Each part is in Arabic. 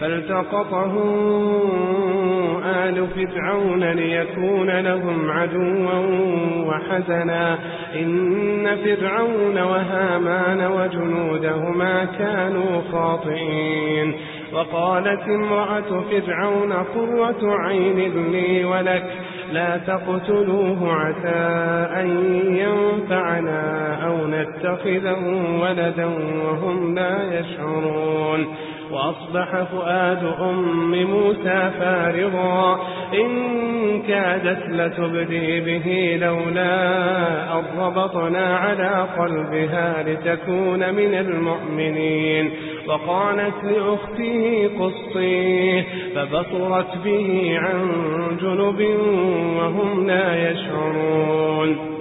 فالتقطه آل فرعون ليكون لهم عدوا وحزنا. إن فرعون وهامان وجنودهما كانوا خاطئين. وقالت امرأة فرعون قرة عين لي ولك لا تقتلوه عسى أن ينفعنا أو نتخذه ولدا وهم لا يشعرون. وأصبح فؤاد أم موسى فارغا. إن كادت لتبدي به لولا أربطنا على قلبها لتكون من المؤمنين. وقالت لأخته قصيه فبصرت به عن جنب وهم لا يشعرون.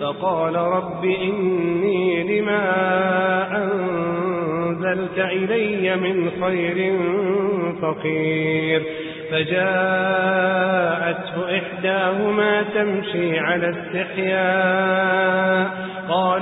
فقال رب إني لما أنزلت إلي من خير فقير. فجاءته إحداهما تمشي على استحياء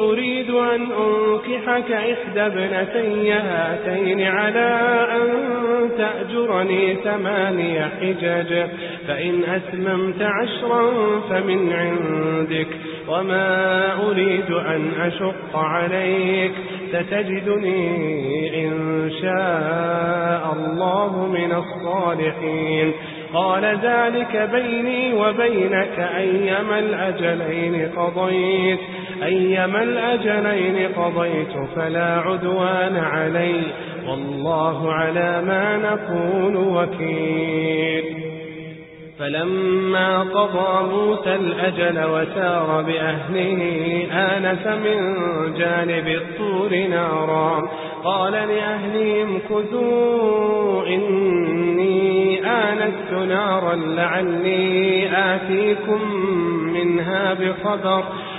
أريد أن أنكحك إحدى ابنتي هاتين على أن تأجرني ثماني حجج فإن أتممت عشرا فمن عندك وما أريد أن أشق عليك ستجدني إن شاء الله من الصالحين. قال ذلك بيني وبينك أيما الأجلين قضيت. أيما الأجلين قضيت فلا عدوان علي والله على ما نقول وكيل. فلما قضى موسى الأجل وسار بأهله آنس من جانب الطور نارا. قال لأهلهم كثوا إني آنست نارا لعلي آتيكم منها بخبر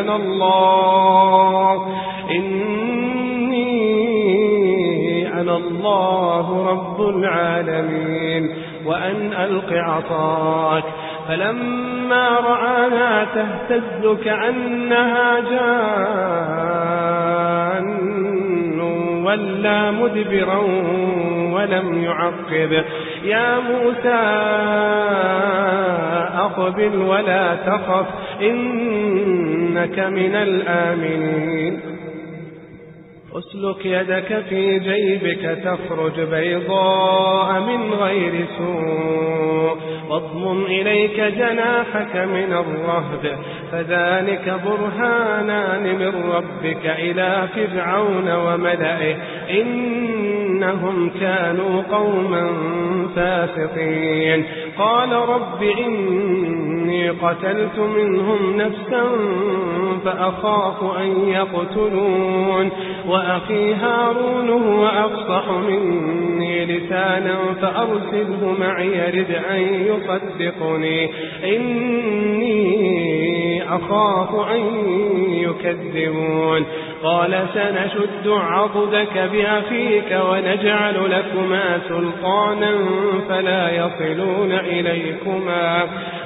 أنا الله. إني أنا الله رب العالمين. وأن ألق عصاك. فلما رآها تهتز كأنها جان. ولا مدبرا ولم يعقب. يا موسى أقبل ولا تخف. إنك من الآمنين. أسلك يدك في جيبك تخرج بيضاء من غير سوء. واضمم إليك جناحك من الرهب. فذلك برهانان من ربك إلى فرعون وملئه. إنهم كانوا قوما فاسقين. قال رب إني قتلت منهم نفسا فأخاف أن يقتلون. وأخي هارون هو أفصح مني لسانا فأرسله معي رد أن يصدقني. إني أخاف أن يكذبون. قال سنشد عضدك بأخيك ونجعل لكما سلطانا فلا يصلون إليكما.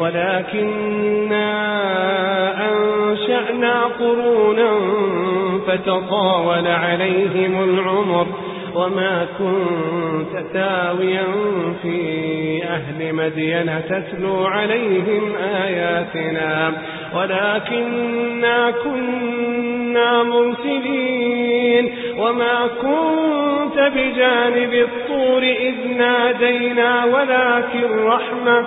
ولكننا أنشأنا قرونا فتطاول عليهم العمر وما كنت تاويا في أهل مدين تتلو عليهم آياتنا. ولكننا كنا مرسلين وما كنت بجانب الطور إذ نادينا ولكن رحمة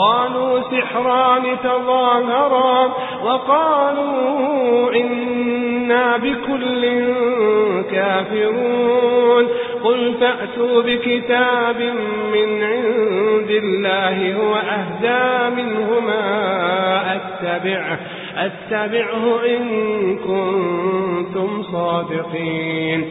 قالوا سحران تظاهرا وقالوا إنا بكل كافرون قل فأتوا بكتاب من عند الله هو أهدى منهما أتبعه أتبعه إن كنتم صادقين.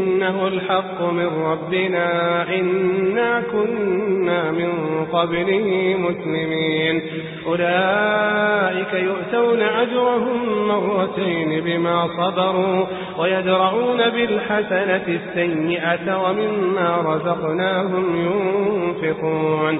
إنه الحق من ربنا إنا كنا من قبله مسلمين. أولئك يؤتون أجرهم مرتين بما صبروا ويدرعون بالحسنة السيئة ومما رزقناهم ينفقون.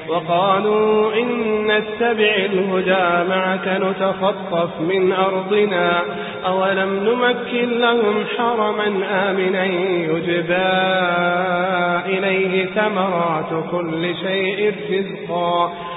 وقالوا إن نتبع الهدى معك نتخطف من أرضنا. أولم نمكن لهم حرما آمنا يجبى إليه ثمرات كل شيء رزقا.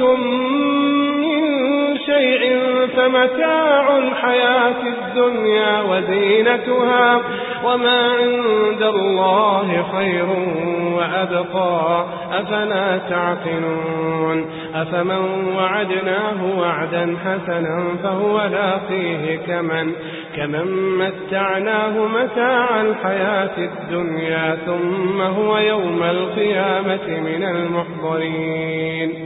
أوتيتم من شيء فمتاع الحياة الدنيا وزينتها وما عند الله خير وأبقى أفلا تعقلون أفمن وعدناه وعدا حسنا فهو لاقيه كمن كمن متعناه متاع الحياة الدنيا ثم هو يوم القيامة من المحضرين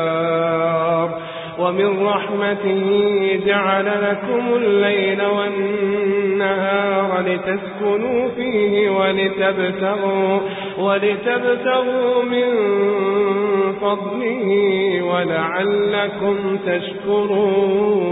ومن رحمته جعل لكم الليل والنهار لتسكنوا فيه ولتبتغوا, ولتبتغوا من فضله ولعلكم تشكرون.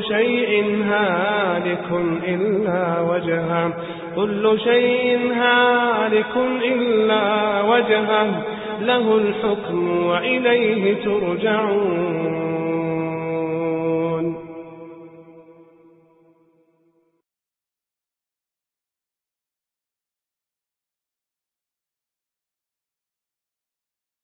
كل شيء هالك إلا وجهه. كل شيء هالك إلا وجهه. له الحكم وإليه ترجعون.